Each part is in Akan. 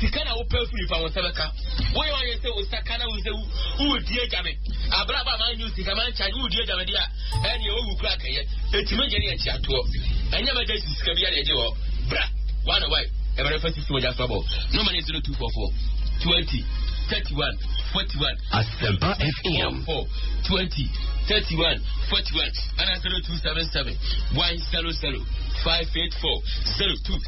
sika na wopɛ afu nipa wo nsa bɛka woyɛ wayɛ sɛ wosa ka na wo sɛ wodi agya me aberɛ ba ma nyɛ sika ma nkyɛ wodi agya me deɛ a ɛneɛ wowu kora kɛyɛ ɛtumi nyɛ ne ɛkyi atoɔ ɛnyɛ ma gya si sika bi adeɛ gye hɔ bra wane wae ɛbɛrɛ fa sisi wɔgya soabɔ no ma ne 0244 20 31 41 Asempa FM 20 31 41 and 0277 100 584 02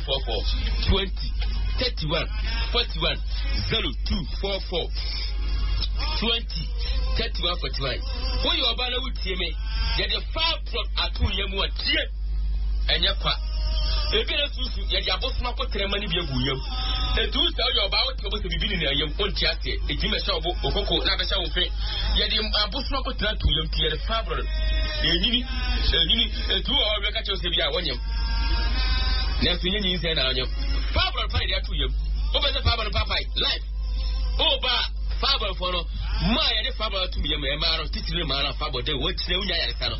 four four twenty thirty one forty one zero two four four twenty thirty one forty one woyɛ ɔbaa na wotie me yɛde far from ato yɛ mu a tie ɛnyɛ kwa ebi na susu yɛde abosom akotena ma ne bi agu yam etu sɛ ɔyɛ ɔbaa wote ɔbɔ sɛ bibi ne nan yam wonte ase eti mɛhyɛ ɔbo okoko na abɛhyɛ wo fe yɛde abosom akotena to yam ti yɛde far from enyini enyini etu ɔwɔ bɛka kyɛw sɛ bi a wɔnyɛ nanso nyɛ nyinsɛn na anyɛ fiber pae de ato yam wopɛ sɛ fiber no papae life woba a fiber fɔ no ma a yɛde fiber atom yam ɛmaa no titiri maa no fiber dɛ wɔkyerɛ wonya yaresa no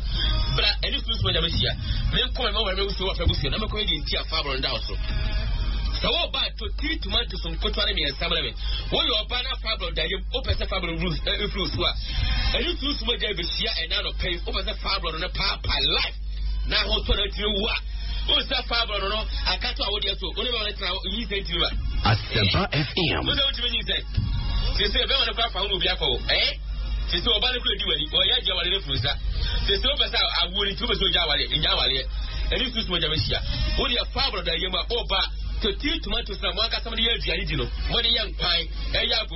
bra ɛne sunsum agya bɛhyia menkɔ mɛma wɔrɛ mɛwusuo wafɛ busua na mɛkɔyɛ deɛ nti a fiber no da wo so sɛ woba a totiri tomatoes nkotoa ne mmiɛnsa mmerɛ me woyɛ ɔba na fiber da yam wopɛ sɛ fiber mfiri wo so a ɛne sunsum agya bɛhyia ɛna no pɛi wopɛ sɛ fiber no ne paapa life Na ho tɔ na tiri wu a o sɛ faabɔ no no aka to a wodi ɛso o ne bɛma no tena hɔ nyi sɛ ntiri ba. Asempa FM. Mo sɛ wotumi nyi sɛ sese bɛma no kora fa ho na obi akɔ o ɛɛ sese ɔba no kura di wani wɔyɛ agya wale no furu nsa sese wopɛ sɛ awoɔ no nti wopɛ sɛ ogya awale nya awaleɛ ɛne susu mogya bɛhyia wode ɛfaabɔ no da yɛ mu a ɔba totiri tomato sena mo ankasa mode yɛ aduane di no mode yɛ nkwan ɛyɛ ago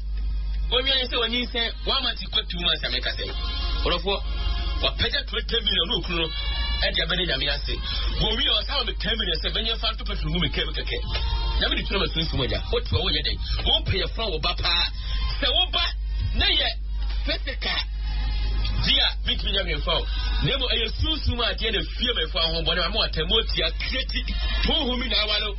Onwene sɛ wani sɛ one month kɔ two months ame kasa yi. Ɔrɔfoɔ wapɛgya twenty million ne okunu no ɛde abɛde nyame ase. Wɔwi a ɔsan me ten million sɛ bɛnyɛ fa nto pɛtro mu me kɛm kɛkɛ. Nyame de twerɛ ma sunsum agya. Wotu a woyɛ dɛn? Wopɛ yɛ fa wo ba paa. Sɛ wo ba ne yɛ fisika di a mentumi nya hwee fa o. Na mmom ɛyɛ sunsum adeɛ na fie mɛfo ahobɔne ma mo atɛmɔ tia kreti. Honhom mi na awalo.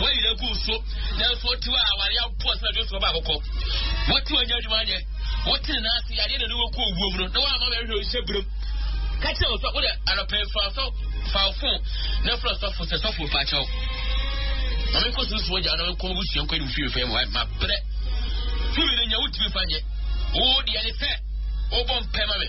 Wɔayera agu wo so, nanso wote hɔ a aware abɔ ase na dwonso bɛba akɔkɔ. Wote hɔ a nya adwuma nyɛ. Wote ne nan ase yareɛ na ɛde wɔkɔ owuo mu no, na woamma me anhwɛ wo hyɛ berɛm. Ka kyerɛ wo sɔ, wo dɛ anɔpa yi fa sɔ, fa wo fon na frɛ sɔfo sɛ sɔfo fa kyɛw. Ma me nkɔ sunsun agya na menkɔ mabusua nkɔ anim fie fɛ ma mabrɛ. Tumi no nyɛ wotumi fa nyɛ. Wo deɛ ne sɛ wobɔ mpɛ ma me.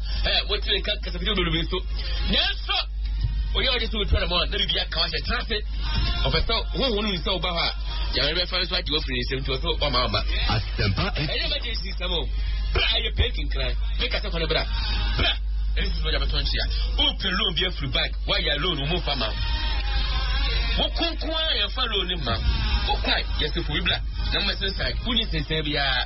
eh, wɔtene nka kasafiri ododo bi so nanso oyɛ ɔde sɛ wotura ne mu a na biribi aka wahyɛ tena ase ɔpɛ sɛ honhom no nsɛ woba hɔ a yare bɛfa nso agye wafiri ne nsɛm nti ɔsɛ ɔma ɔma asɛmpa ɛyɛ ma gye nsisɛm o bra ɛyɛ pɛn kinkra meka sɛ kɔne bra bra ɛne sisi ɔgya bɛtɔ nkyea wopɛ loan bi afiri bank woayɛ loan wo mu fa ma wo konko a yɛmfa loan no ma wokwae yɛsɛ fo bi bra na mmɛsensane wonni sensɛn biara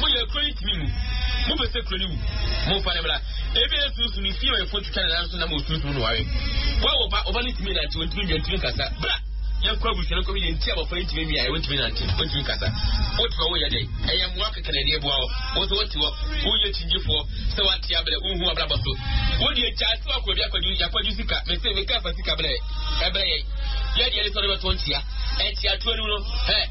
Moyɛ kuro no tumi mu. Mopɛ sɛ kuro no wu. Momfa no mmra. Ebi yɛ sunsun ne fi ɔyɛfo twitwa ne nan so nam wɔ sunsun no ware. Wa wɔ ba, ɔba no tumi nante, ɔntumi dua, ntumi nkasa. Bra! Yɛnkɔ abusua no kɔ yɛ nti abɔfra yi tumi mia, ɔntumi nante, ɔntumi nkasa. Wote hɔ woyɛ dɛn? Ɛyɛ mmoa kɛkɛ na ɛde aboa hɔ. Wo so wote hɔ, woyɛ kyingyefoɔ sɛ wate abrɛ, wonhu abrabɔ so. Wo deɛ gyaa sɛ wakɔ bi akɔdwo, yakɔdwo sika, mese meka fa sika brɛ, ɛbrɛ yɛn. Yɛdeɛ ne sɛ ɔde bɛto nkyea, nkyea tuo anim no, hɛ!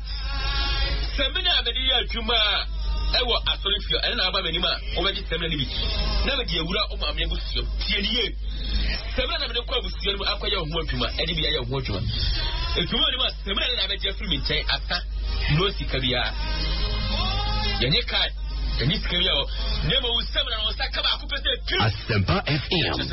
Samina a mede yɛ adwuma wɔ asɔrefie ɛne na aba m'anim a wɔbɛgye samina no bi na mede awura wɔn maame abusua mu. Tie nie, samina na mede kɔ abusua no mu akɔyɛ ho adwuma ɛde bi ayɛ ho adwuma. Adwuma no mu a samina ne na abɛgye afiri me nkyɛn asa no sika biara. Yɛnye kae, yɛnye sika biara wɔ. Na mmom samina no nsa ka baako pɛ sɛ pim. Asempa FM.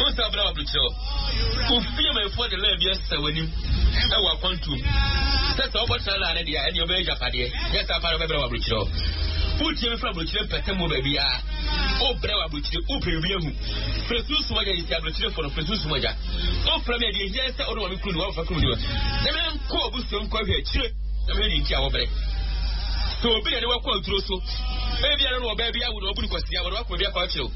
Wonsa abena wɔ aburukyerɛ hɔ. Wo fie ma efoɔ de line bi asesa w'anim wɔ akwantuo mu. Sɛ sɛ wobɛtena line no deɛ a, ɛnneɛ wobɛyɛ agyapadeɛ. Nyɛ saa paa na wobɛbrɛ wɔ aburukyerɛ hɔ. Wotie me firi aburukyerɛ mpɛsɛ mu wɔ baabiara. Wobrɛ wɔ aburukyerɛ, wopɛ biribi ahu. Firi sunsum agya de si aburukyerɛfoɔ no, firi sunsum agya. Wofrɛ me a deɛ ehia sɛ wode wɔn kuru no, wɔafa kuru no. Na menkɔ abusuam kɔ ahwɛ akyire na mehwɛ deɛ nti a wɔbrɛ. Sɛ obi na ne wakɔ aduro so, ebia no na ɔbaa bi awo na ɔbu no kwasia, wɔde wakɔ baabi akɔ akyerɛw.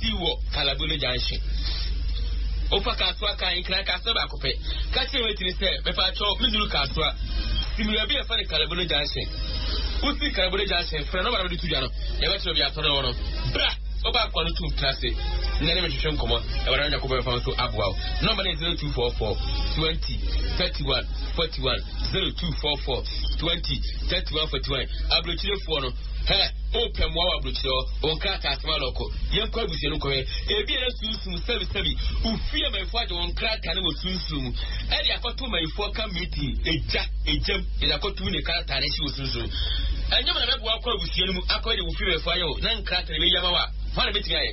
Sii wɔ Kalabule Junction. Wofa Kasoa kan, Nkran Kasoa baako pɛ. Ka kyerɛ wait no sɛ, Mepaakyɛw, meduru Kasoa. Si me baabi a yɛfrɛ no Kalabule Junction. Wosii Kalabule Junction, frɛ nɔma na wode to dwa no. Yɛbɛkyerɛ obi asɔre no wɔ no. Bra! Wobaa kwa no tum tena ase na ne me twetwe nkɔmmɔ. Awurade no Nyankopɔn bɛfa wo so aboa wo. Nɔma no yɛ 0244 20 31 41, 0244 20 31 41. Aburokyirefoɔ no, Hɛ, O pɛ mmoa wɔ aburokyerɛ hɔ, O nkrataa asɛm ano ɔkɔ, yɛnkɔ abusua no nkɔhwɛ. Ebia na sunsum sɛbisɛbi ofie manyinfoɔ agye wɔn nkrataa no wɔ sunsum mu ɛde akɔto manyinfoɔ ka meeting egya egyam yɛde akɔto mu ne krataa no ɛhye wɔ sunsum. Ɛnyɛ mo na bɛboa akɔ abusua no mu akɔyɛ deɛ ofie manyinfoɔ ayɛ o, na nkrataa no ebɛyi ama wo a, hwan na bɛtumi ayɛ?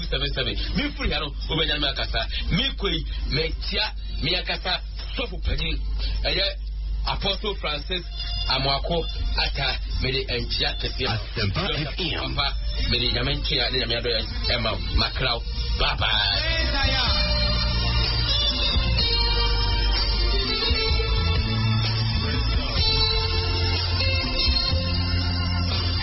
seven seven mi firi ha no o bɛ nya mi akasa mi kɔ yi mɛ tia mi akasa sɔfo panyin ɛyɛ apostle francis amuako ata mɛ de nkyia kɛseɛ asempa fm papa mɛ de nyame nkyia ne nyame adɔ yɛ ɛma makraw bye bye.